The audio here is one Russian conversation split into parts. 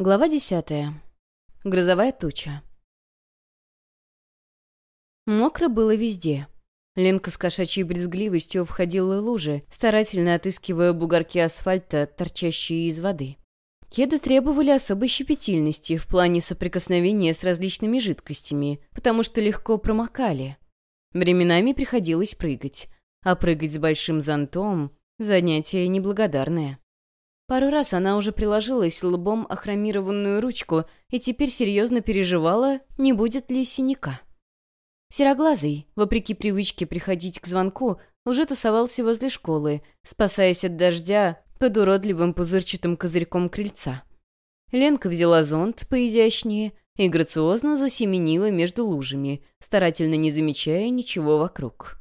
Глава десятая. Грозовая туча. Мокро было везде. Ленка с кошачьей брезгливостью обходила лужи, старательно отыскивая бугорки асфальта, торчащие из воды. Кеды требовали особой щепетильности в плане соприкосновения с различными жидкостями, потому что легко промокали. Временами приходилось прыгать, а прыгать с большим зонтом — занятие неблагодарное. Пару раз она уже приложилась лбом о хромированную ручку и теперь серьезно переживала, не будет ли синяка. Сероглазый, вопреки привычке приходить к звонку, уже тусовался возле школы, спасаясь от дождя под уродливым пузырчатым козырьком крыльца. Ленка взяла зонт поизящнее и грациозно засеменила между лужами, старательно не замечая ничего вокруг.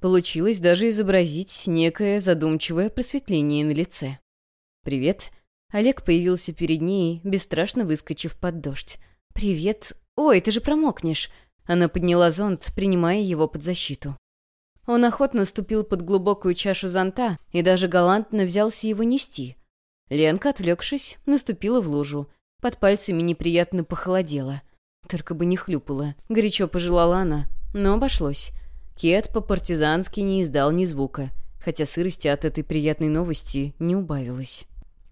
Получилось даже изобразить некое задумчивое просветление на лице. «Привет». Олег появился перед ней, бесстрашно выскочив под дождь. «Привет. Ой, ты же промокнешь». Она подняла зонт, принимая его под защиту. Он охотно ступил под глубокую чашу зонта и даже галантно взялся его нести. Ленка, отвлекшись, наступила в лужу. Под пальцами неприятно похолодело. Только бы не хлюпала. Горячо пожелала она, но обошлось. Кет по-партизански не издал ни звука, хотя сырости от этой приятной новости не убавилось.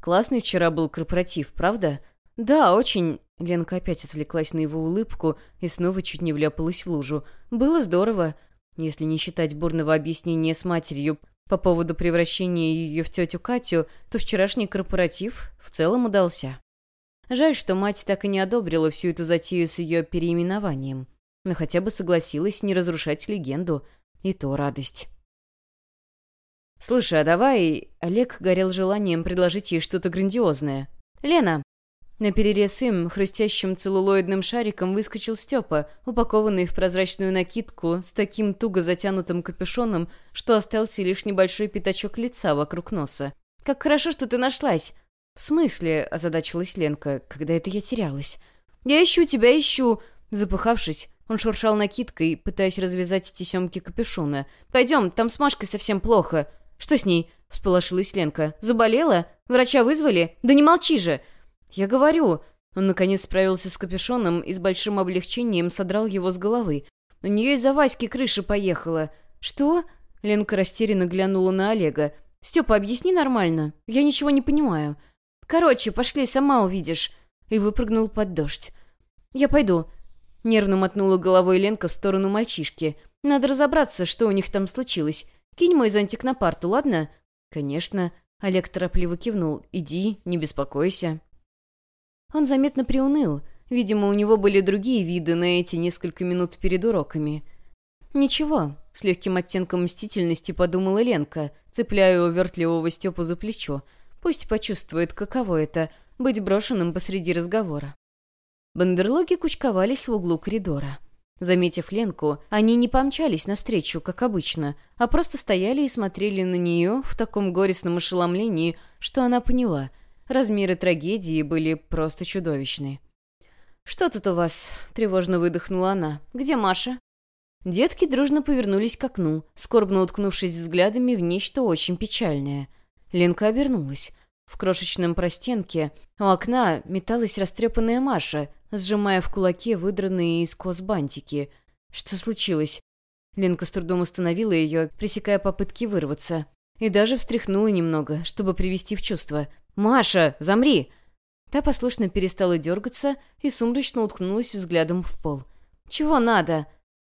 Классный вчера был корпоратив, правда? Да, очень. Ленка опять отвлеклась на его улыбку и снова чуть не вляпалась в лужу. Было здорово, если не считать бурного объяснения с матерью по поводу превращения ее в тетю Катю, то вчерашний корпоратив в целом удался. Жаль, что мать так и не одобрила всю эту затею с ее переименованием. Но хотя бы согласилась не разрушать легенду. И то радость. «Слушай, а давай...» Олег горел желанием предложить ей что-то грандиозное. «Лена!» На перерез им, хрустящим целлулоидным шариком, выскочил Степа, упакованный в прозрачную накидку с таким туго затянутым капюшоном, что остался лишь небольшой пятачок лица вокруг носа. «Как хорошо, что ты нашлась!» «В смысле?» – озадачилась Ленка, когда это я терялась. «Я ищу тебя, ищу!» Запыхавшись, он шуршал накидкой, пытаясь развязать тесемки капюшона. «Пойдем, там с Машкой совсем плохо!» «Что с ней?» — всполошилась Ленка. «Заболела? Врача вызвали? Да не молчи же!» «Я говорю...» Он, наконец, справился с капюшоном и с большим облегчением содрал его с головы. «У нее из-за Васьки крыша поехала». «Что?» Ленка растерянно глянула на Олега. «Степа, объясни нормально. Я ничего не понимаю». «Короче, пошли, сама увидишь». И выпрыгнул под дождь. «Я пойду». Нервно мотнула головой Ленка в сторону мальчишки. «Надо разобраться, что у них там случилось. Кинь мой зонтик на парту, ладно?» «Конечно». Олег торопливо кивнул. «Иди, не беспокойся». Он заметно приуныл. Видимо, у него были другие виды на эти несколько минут перед уроками. «Ничего», — с легким оттенком мстительности подумала Ленка, цепляя увертливого Степу за плечо. «Пусть почувствует, каково это — быть брошенным посреди разговора». Бандерлоги кучковались в углу коридора. Заметив Ленку, они не помчались навстречу, как обычно, а просто стояли и смотрели на нее в таком горестном ошеломлении, что она поняла. Размеры трагедии были просто чудовищны. «Что тут у вас?» — тревожно выдохнула она. «Где Маша?» Детки дружно повернулись к окну, скорбно уткнувшись взглядами в нечто очень печальное. Ленка обернулась. В крошечном простенке у окна металась растрепанная Маша, сжимая в кулаке выдранные из кос бантики. Что случилось? Ленка с трудом остановила ее, пресекая попытки вырваться. И даже встряхнула немного, чтобы привести в чувство. «Маша, замри!» Та послушно перестала дергаться и сумрачно уткнулась взглядом в пол. «Чего надо?»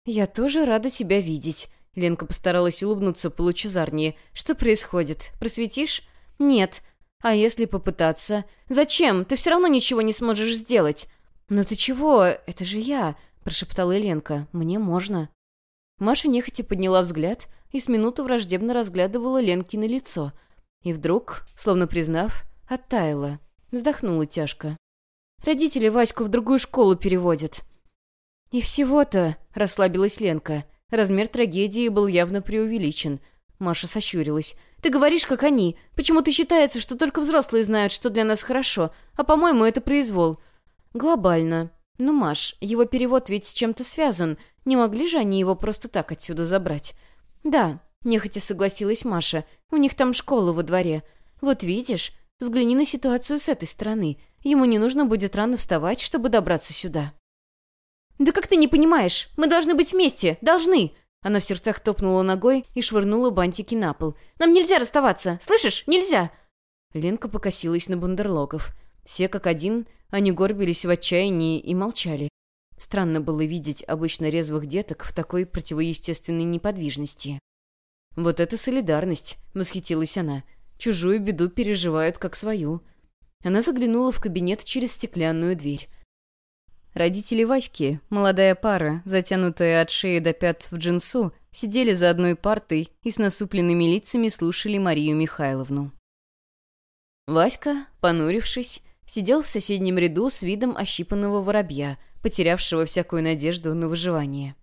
«Я тоже рада тебя видеть». Ленка постаралась улыбнуться получезарнее. «Что происходит? Просветишь?» «Нет. А если попытаться?» «Зачем? Ты все равно ничего не сможешь сделать. «Ну ты чего? Это же я!» — прошептала Еленка. «Мне можно». Маша нехотя подняла взгляд и с минуту враждебно разглядывала Ленки на лицо. И вдруг, словно признав, оттаяла. Вздохнула тяжко. «Родители Ваську в другую школу переводят». «И всего-то», — расслабилась Ленка. Размер трагедии был явно преувеличен. Маша сощурилась. «Ты говоришь, как они. Почему-то считается, что только взрослые знают, что для нас хорошо, а, по-моему, это произвол. «Глобально. Ну, Маш, его перевод ведь с чем-то связан. Не могли же они его просто так отсюда забрать?» «Да», — нехотя согласилась Маша. «У них там школа во дворе. Вот видишь, взгляни на ситуацию с этой стороны. ему не нужно будет рано вставать, чтобы добраться сюда. «Да как ты не понимаешь? Мы должны быть вместе! Должны!» Она в сердцах топнула ногой и швырнула бантики на пол. «Нам нельзя расставаться! Слышишь? Нельзя!» Ленка покосилась на бандерлогов. Все как один, они горбились в отчаянии и молчали. Странно было видеть обычно резвых деток в такой противоестественной неподвижности. «Вот это солидарность!» — восхитилась она. «Чужую беду переживают как свою». Она заглянула в кабинет через стеклянную дверь. Родители Васьки, молодая пара, затянутая от шеи до пят в джинсу, сидели за одной партой и с насупленными лицами слушали Марию Михайловну. Васька, понурившись, сидел в соседнем ряду с видом ощипанного воробья, потерявшего всякую надежду на выживание.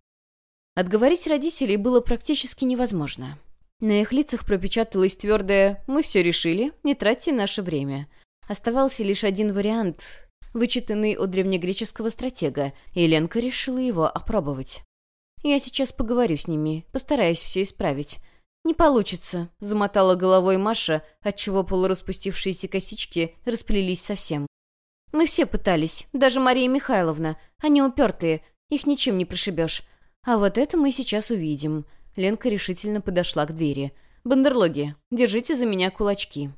Отговорить родителей было практически невозможно. На их лицах пропечаталось твердое «Мы все решили, не тратьте наше время». Оставался лишь один вариант, вычитанный от древнегреческого стратега, и Ленка решила его опробовать. «Я сейчас поговорю с ними, постараюсь все исправить. «Не получится», — замотала головой Маша, отчего полураспустившиеся косички расплелись совсем. «Мы все пытались, даже Мария Михайловна. Они упертые, их ничем не прошибешь. А вот это мы сейчас увидим». Ленка решительно подошла к двери. «Бандерлоги, держите за меня кулачки».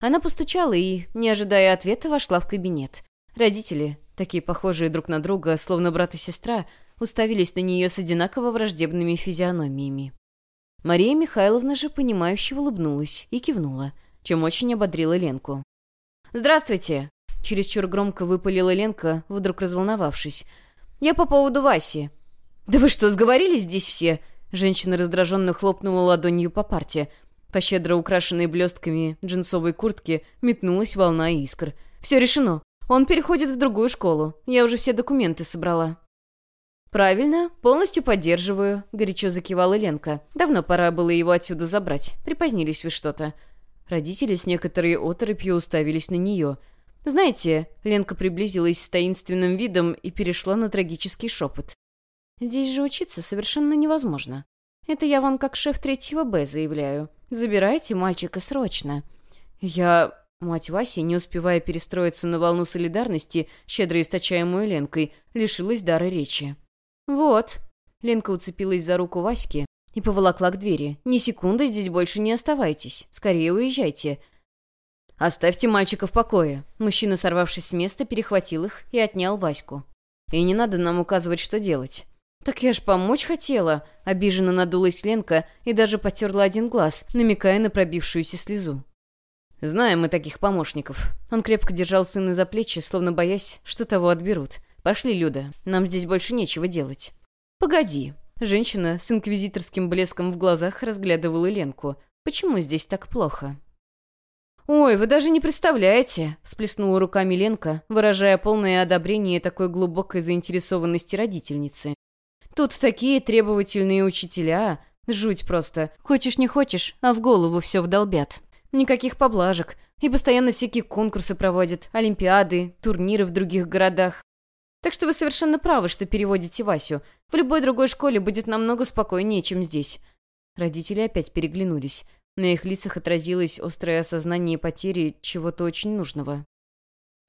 Она постучала и, не ожидая ответа, вошла в кабинет. Родители, такие похожие друг на друга, словно брат и сестра, уставились на нее с одинаково враждебными физиономиями. Мария Михайловна же, понимающе улыбнулась и кивнула, чем очень ободрила Ленку. «Здравствуйте!» — чересчур громко выпалила Ленка, вдруг разволновавшись. «Я по поводу Васи». «Да вы что, сговорились здесь все?» Женщина раздраженно хлопнула ладонью по парте. По щедро украшенной блестками джинсовой куртки метнулась волна искр. «Все решено. Он переходит в другую школу. Я уже все документы собрала». «Правильно, полностью поддерживаю», — горячо закивала Ленка. «Давно пора было его отсюда забрать. Припозднились вы что-то». Родители с некоторой оторопью уставились на нее. «Знаете...» — Ленка приблизилась с таинственным видом и перешла на трагический шепот. «Здесь же учиться совершенно невозможно. Это я вам как шеф третьего Б заявляю. Забирайте мальчика срочно». «Я...» Мать Васи, не успевая перестроиться на волну солидарности, щедро источаемую Ленкой, лишилась дара речи. «Вот». Ленка уцепилась за руку Васьки и поволокла к двери. «Ни секунды здесь больше не оставайтесь. Скорее уезжайте». «Оставьте мальчика в покое». Мужчина, сорвавшись с места, перехватил их и отнял Ваську. «И не надо нам указывать, что делать». «Так я ж помочь хотела», — обиженно надулась Ленка и даже потерла один глаз, намекая на пробившуюся слезу. «Знаем мы таких помощников». Он крепко держал сына за плечи, словно боясь, что того отберут. «Пошли, Люда, нам здесь больше нечего делать». «Погоди». Женщина с инквизиторским блеском в глазах разглядывала Ленку. «Почему здесь так плохо?» «Ой, вы даже не представляете!» — всплеснула руками Ленка, выражая полное одобрение такой глубокой заинтересованности родительницы. «Тут такие требовательные учителя. Жуть просто. Хочешь не хочешь, а в голову все вдолбят. Никаких поблажек. И постоянно всякие конкурсы проводят, олимпиады, турниры в других городах. Так что вы совершенно правы, что переводите Васю. В любой другой школе будет намного спокойнее, чем здесь». Родители опять переглянулись. На их лицах отразилось острое осознание потери чего-то очень нужного.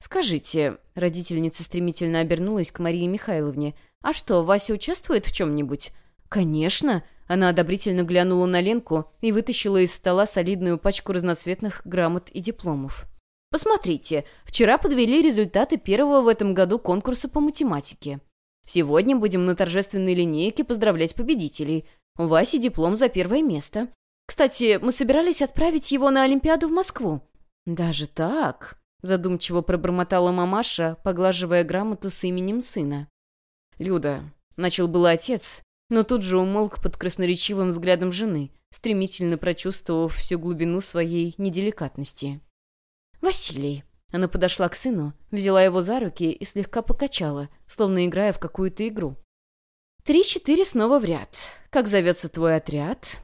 «Скажите», — родительница стремительно обернулась к Марии Михайловне, «а что, Вася участвует в чем-нибудь?» «Конечно!» Она одобрительно глянула на Ленку и вытащила из стола солидную пачку разноцветных грамот и дипломов. Посмотрите, вчера подвели результаты первого в этом году конкурса по математике. Сегодня будем на торжественной линейке поздравлять победителей. У Васи диплом за первое место. Кстати, мы собирались отправить его на Олимпиаду в Москву. Даже так? Задумчиво пробормотала мамаша, поглаживая грамоту с именем сына. Люда, начал было отец, но тут же умолк под красноречивым взглядом жены, стремительно прочувствовав всю глубину своей неделикатности. «Василий». Она подошла к сыну, взяла его за руки и слегка покачала, словно играя в какую-то игру. «Три-четыре снова в ряд. Как зовется твой отряд?»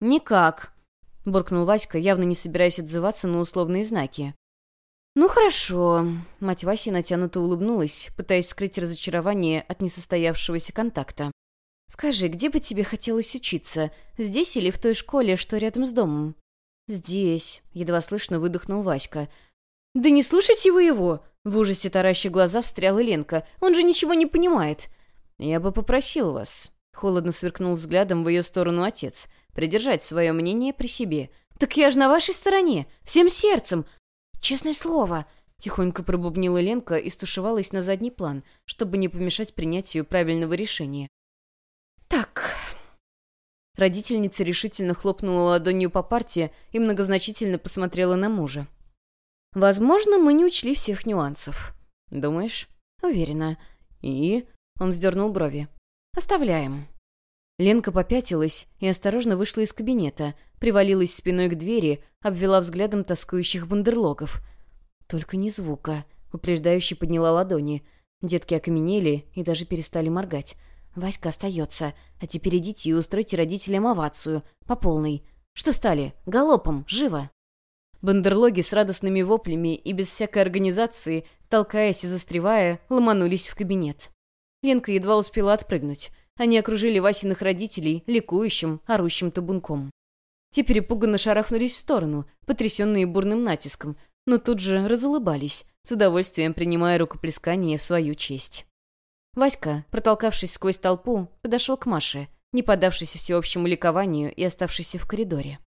«Никак», — буркнул Васька, явно не собираясь отзываться на условные знаки. «Ну хорошо», — мать Васи натянуто улыбнулась, пытаясь скрыть разочарование от несостоявшегося контакта. «Скажи, где бы тебе хотелось учиться? Здесь или в той школе, что рядом с домом?» «Здесь», — едва слышно выдохнул Васька. «Да не слушайте вы его!» В ужасе тараща глаза встряла Ленка. «Он же ничего не понимает!» «Я бы попросил вас», — холодно сверкнул взглядом в ее сторону отец, «придержать свое мнение при себе». «Так я же на вашей стороне! Всем сердцем! Честное слово!» Тихонько пробубнила Ленка и стушевалась на задний план, чтобы не помешать принятию правильного решения. Родительница решительно хлопнула ладонью по парте и многозначительно посмотрела на мужа. «Возможно, мы не учли всех нюансов». «Думаешь?» «Уверена». «И?» Он вздернул брови. «Оставляем». Ленка попятилась и осторожно вышла из кабинета, привалилась спиной к двери, обвела взглядом тоскующих бандерлогов. Только не звука. Упреждающе подняла ладони. Детки окаменели и даже перестали моргать. «Васька остается. А теперь идите и устройте родителям овацию. По полной. Что встали? Галопом! Живо!» Бандерлоги с радостными воплями и без всякой организации, толкаясь и застревая, ломанулись в кабинет. Ленка едва успела отпрыгнуть. Они окружили Васиных родителей ликующим, орущим табунком. Те перепуганно шарахнулись в сторону, потрясенные бурным натиском, но тут же разулыбались, с удовольствием принимая рукоплескание в свою честь. Васька, протолкавшись сквозь толпу, подошел к Маше, не поддавшись всеобщему ликованию и оставшийся в коридоре.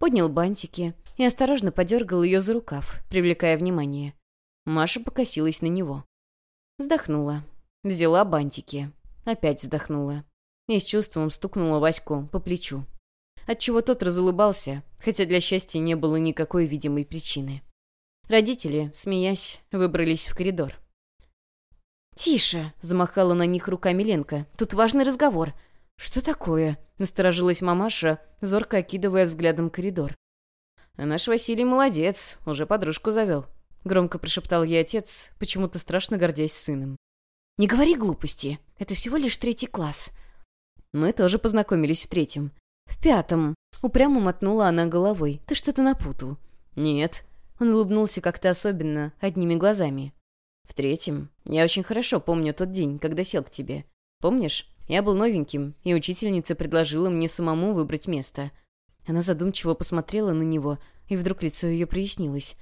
Поднял бантики и осторожно подергал ее за рукав, привлекая внимание. Маша покосилась на него. Вздохнула, Взяла бантики. Опять вздохнула. И с чувством стукнула Ваську по плечу. Отчего тот разулыбался, хотя для счастья не было никакой видимой причины. Родители, смеясь, выбрались в коридор. «Тише!» — замахала на них руками Ленка. «Тут важный разговор». «Что такое?» — насторожилась мамаша, зорко окидывая взглядом коридор. «А наш Василий молодец, уже подружку завел», — громко прошептал ей отец, почему-то страшно гордясь сыном. «Не говори глупости. Это всего лишь третий класс». Мы тоже познакомились в третьем. «В пятом». Упрямо мотнула она головой. «Ты что-то напутал». «Нет». Он улыбнулся как-то особенно, одними глазами. «В третьем. Я очень хорошо помню тот день, когда сел к тебе. Помнишь? Я был новеньким, и учительница предложила мне самому выбрать место». Она задумчиво посмотрела на него, и вдруг лицо ее прояснилось.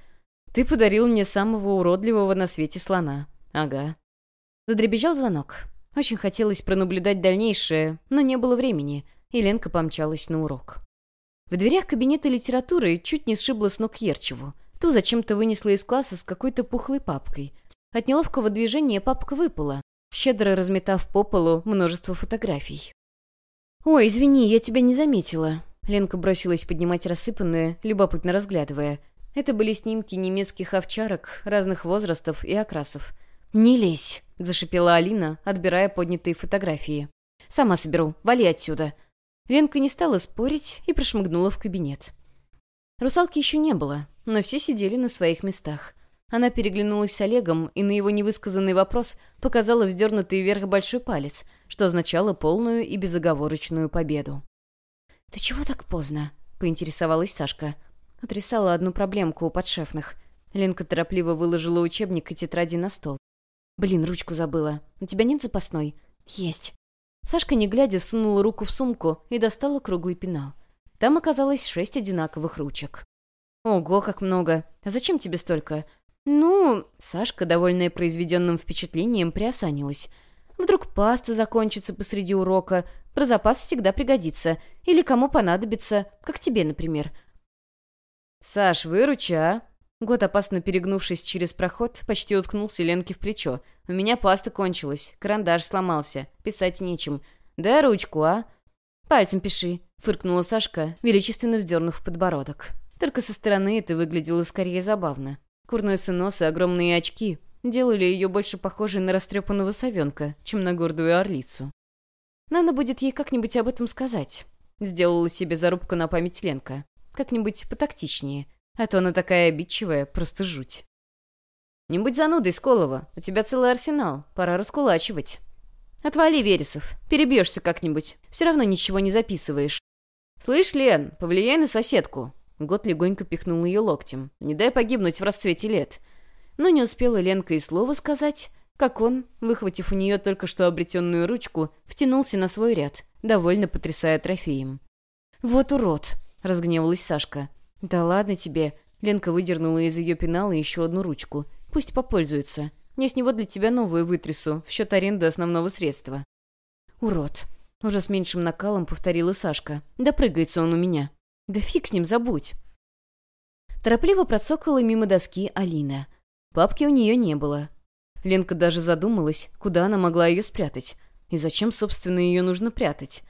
«Ты подарил мне самого уродливого на свете слона». «Ага. Задребезжал звонок. Очень хотелось пронаблюдать дальнейшее, но не было времени, и Ленка помчалась на урок. В дверях кабинета литературы чуть не сшибла с ног Ерчеву. Ту зачем-то вынесла из класса с какой-то пухлой папкой. От неловкого движения папка выпала, щедро разметав по полу множество фотографий. «Ой, извини, я тебя не заметила». Ленка бросилась поднимать рассыпанные, любопытно разглядывая. Это были снимки немецких овчарок разных возрастов и окрасов. «Не лезь!» — зашипела Алина, отбирая поднятые фотографии. «Сама соберу. Вали отсюда». Ленка не стала спорить и прошмыгнула в кабинет. Русалки еще не было, но все сидели на своих местах. Она переглянулась с Олегом и на его невысказанный вопрос показала вздернутый вверх большой палец, что означало полную и безоговорочную победу. «Ты чего так поздно?» — поинтересовалась Сашка. Утрясала одну проблемку у подшефных. Ленка торопливо выложила учебник и тетради на стол. «Блин, ручку забыла. У тебя нет запасной?» «Есть». Сашка, не глядя, сунула руку в сумку и достала круглый пенал. Там оказалось шесть одинаковых ручек. «Ого, как много! А зачем тебе столько?» «Ну...» Сашка, довольная произведенным впечатлением, приосанилась. «Вдруг паста закончится посреди урока. Про запас всегда пригодится. Или кому понадобится, как тебе, например». «Саш, выручи, а?» Год, опасно перегнувшись через проход, почти уткнулся Ленке в плечо. «У меня паста кончилась, карандаш сломался, писать нечем. Дай ручку, а?» «Пальцем пиши», — фыркнула Сашка, величественно вздернув подбородок. Только со стороны это выглядело скорее забавно. Курной нос и огромные очки делали ее больше похожей на растрепанного совенка, чем на гордую орлицу. «Надо будет ей как-нибудь об этом сказать», — сделала себе зарубку на память Ленка. «Как-нибудь потактичнее». А то она такая обидчивая, просто жуть. «Не будь занудой, Сколова. У тебя целый арсенал. Пора раскулачивать». «Отвали, Вересов. Перебьешься как-нибудь. Все равно ничего не записываешь». «Слышь, Лен, повлияй на соседку». Год легонько пихнул ее локтем. «Не дай погибнуть в расцвете лет». Но не успела Ленка и слова сказать, как он, выхватив у нее только что обретенную ручку, втянулся на свой ряд, довольно потрясая трофеем. «Вот урод!» — разгневалась Сашка. «Да ладно тебе», Ленка выдернула из ее пенала еще одну ручку. «Пусть попользуется. Я с него для тебя новую вытрясу, в счет аренды основного средства». «Урод!» — уже с меньшим накалом повторила Сашка. «Да прыгается он у меня». «Да фиг с ним, забудь!» Торопливо процокала мимо доски Алина. Папки у нее не было. Ленка даже задумалась, куда она могла ее спрятать. И зачем, собственно, ее нужно прятать.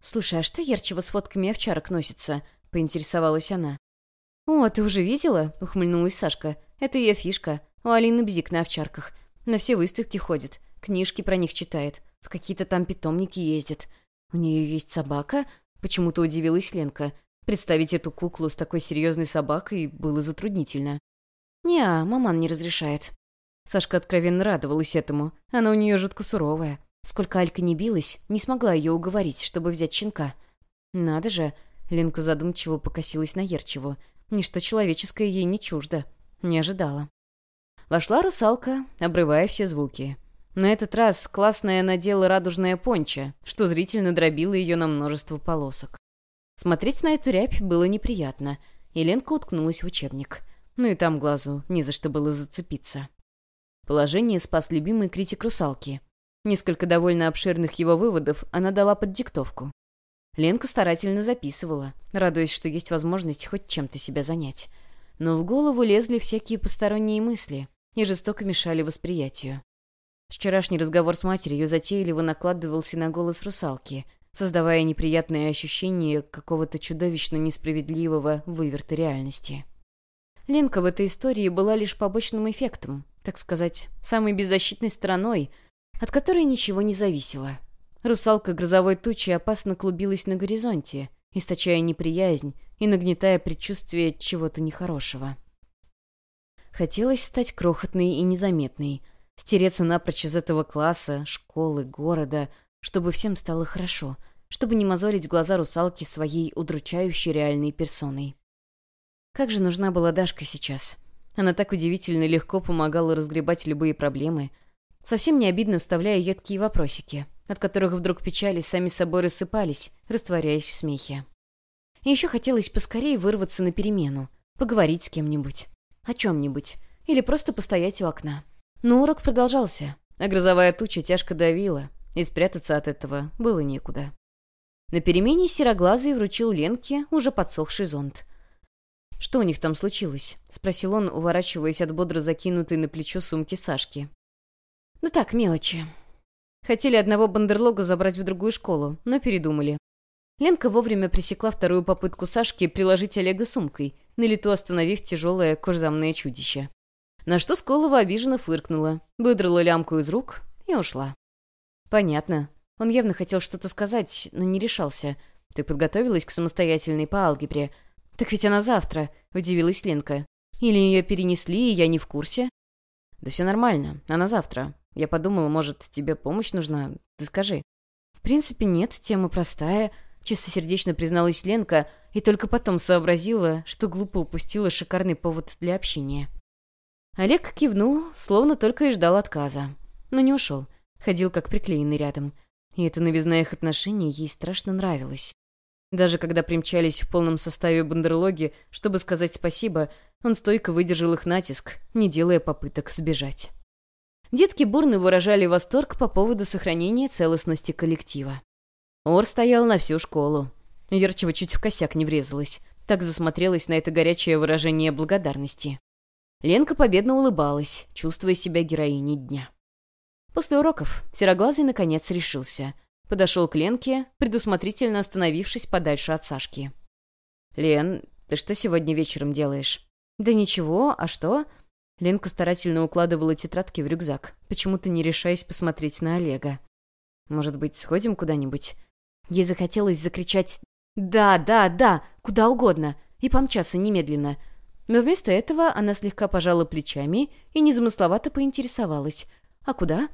«Слушай, а что Ярчева с фотками овчарок носится?» — поинтересовалась она. «О, ты уже видела?» — ухмыльнулась Сашка. «Это ее фишка. У Алины бзик на овчарках. На все выставки ходит. Книжки про них читает. В какие-то там питомники ездит. У нее есть собака?» Почему-то удивилась Ленка. Представить эту куклу с такой серьезной собакой было затруднительно. «Не-а, маман не разрешает». Сашка откровенно радовалась этому. Она у нее жутко суровая. Сколько Алька не билась, не смогла ее уговорить, чтобы взять щенка. «Надо же!» — Ленка задумчиво покосилась на Ерчеву. Ничто человеческое ей не чуждо. Не ожидала. Вошла русалка, обрывая все звуки. На этот раз классная надела радужная понча, что зрительно дробило ее на множество полосок. Смотреть на эту рябь было неприятно, и Ленка уткнулась в учебник. Ну и там глазу не за что было зацепиться. Положение спас любимый критик русалки. Несколько довольно обширных его выводов она дала под диктовку. Ленка старательно записывала, радуясь, что есть возможность хоть чем-то себя занять. Но в голову лезли всякие посторонние мысли и жестоко мешали восприятию. Вчерашний разговор с матерью затейливо накладывался на голос русалки, создавая неприятное ощущение какого-то чудовищно несправедливого выверта реальности. Ленка в этой истории была лишь побочным эффектом, так сказать, самой беззащитной стороной, от которой ничего не зависело. Русалка грозовой тучи опасно клубилась на горизонте, источая неприязнь и нагнетая предчувствие чего-то нехорошего. Хотелось стать крохотной и незаметной, стереться напрочь из этого класса, школы, города, чтобы всем стало хорошо, чтобы не мозолить глаза русалки своей удручающей реальной персоной. Как же нужна была Дашка сейчас? Она так удивительно легко помогала разгребать любые проблемы, совсем не обидно вставляя едкие вопросики, от которых вдруг печали сами собой рассыпались, растворяясь в смехе. И еще хотелось поскорее вырваться на перемену, поговорить с кем-нибудь, о чем-нибудь, или просто постоять у окна. Но урок продолжался, а грозовая туча тяжко давила, и спрятаться от этого было некуда. На перемене Сероглазый вручил Ленке уже подсохший зонт. «Что у них там случилось?» — спросил он, уворачиваясь от бодро закинутой на плечо сумки Сашки. «Ну так, мелочи. Хотели одного бандерлога забрать в другую школу, но передумали. Ленка вовремя пресекла вторую попытку Сашки приложить Олега сумкой, на лету остановив тяжелое кожзамное чудище. На что Сколова обиженно фыркнула, выдрала лямку из рук и ушла. «Понятно. Он явно хотел что-то сказать, но не решался. Ты подготовилась к самостоятельной по алгебре?» «Так ведь она завтра», — удивилась Ленка. «Или ее перенесли, и я не в курсе?» «Да все нормально. Она завтра. Я подумала, может, тебе помощь нужна? Ты скажи». «В принципе, нет. Тема простая», — чистосердечно призналась Ленка, и только потом сообразила, что глупо упустила шикарный повод для общения. Олег кивнул, словно только и ждал отказа. Но не ушел. Ходил как приклеенный рядом. И эта новизна их отношений ей страшно нравилась. Даже когда примчались в полном составе бандерлоги, чтобы сказать спасибо, он стойко выдержал их натиск, не делая попыток сбежать. Детки бурно выражали восторг по поводу сохранения целостности коллектива. Ор стоял на всю школу. Ярчева чуть в косяк не врезалась, так засмотрелась на это горячее выражение благодарности. Ленка победно улыбалась, чувствуя себя героиней дня. После уроков Сероглазый наконец решился — Подошел к Ленке, предусмотрительно остановившись подальше от Сашки. «Лен, ты что сегодня вечером делаешь?» «Да ничего, а что?» Ленка старательно укладывала тетрадки в рюкзак, почему-то не решаясь посмотреть на Олега. «Может быть, сходим куда-нибудь?» Ей захотелось закричать «Да, да, да, куда угодно!» и помчаться немедленно. Но вместо этого она слегка пожала плечами и незамысловато поинтересовалась. «А куда?»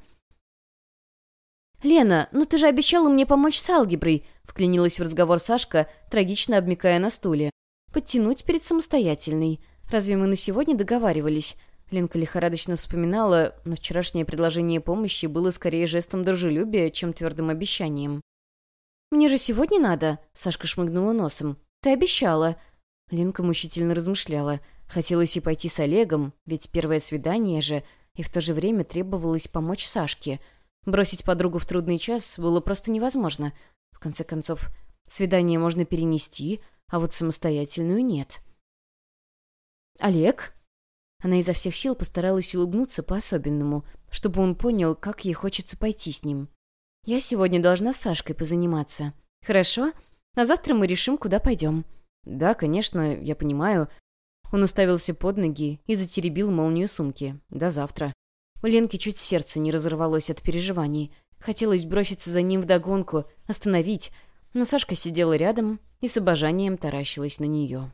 «Лена, ну ты же обещала мне помочь с алгеброй», — вклинилась в разговор Сашка, трагично обмикая на стуле. «Подтянуть перед самостоятельной. Разве мы на сегодня договаривались?» Ленка лихорадочно вспоминала, но вчерашнее предложение помощи было скорее жестом дружелюбия, чем твердым обещанием. «Мне же сегодня надо?» — Сашка шмыгнула носом. «Ты обещала». Ленка мучительно размышляла. Хотелось и пойти с Олегом, ведь первое свидание же, и в то же время требовалось помочь Сашке. Бросить подругу в трудный час было просто невозможно. В конце концов, свидание можно перенести, а вот самостоятельную нет. «Олег?» Она изо всех сил постаралась улыбнуться по-особенному, чтобы он понял, как ей хочется пойти с ним. «Я сегодня должна с Сашкой позаниматься. Хорошо? А завтра мы решим, куда пойдем». «Да, конечно, я понимаю». Он уставился под ноги и затеребил молнию сумки. «До завтра». У Ленки чуть сердце не разорвалось от переживаний. Хотелось броситься за ним вдогонку, остановить, но Сашка сидела рядом и с обожанием таращилась на нее.